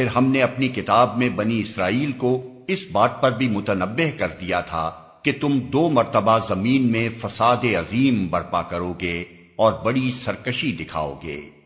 پھر ہم نے اپنی کتاب میں بنی اسرائیل کو اس بات پر بھی متنبع کر دیا تھا کہ تم دو مرتبہ زمین میں فساد عظیم برپا کرو گے اور بڑی سرکشی دکھاؤ گے۔